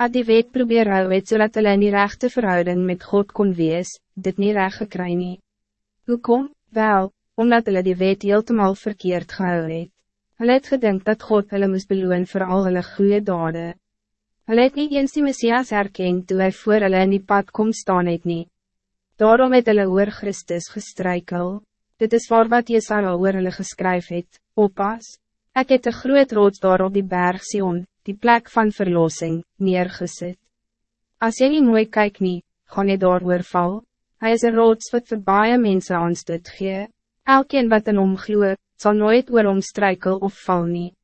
As die wet probeer hou het zodat hulle in die rechte verhouding met God kon wees, dit niet recht gekry nie. Hoekom? Wel, omdat hulle die wet heeltemal verkeerd gehou het. Hulle het gedink dat God hulle moest beloon voor al hulle goede dade. Hulle het nie eens die Messias herken toe hy voor hulle in die pad kom staan het nie. Daarom het hulle oor Christus gestrykel. Dit is waar wat Jesaja oor hulle geskryf het, oppas. Ik het een groot rood daar op die berg Sion, die plek van verlossing, neergezet. Als jy nie mooi kyk nie, gaan jy daar val. Hij is een rood wat vir baie mense aanstoot gee. Elkeen wat in hom gloe, sal nooit oor hom struikel of val nie.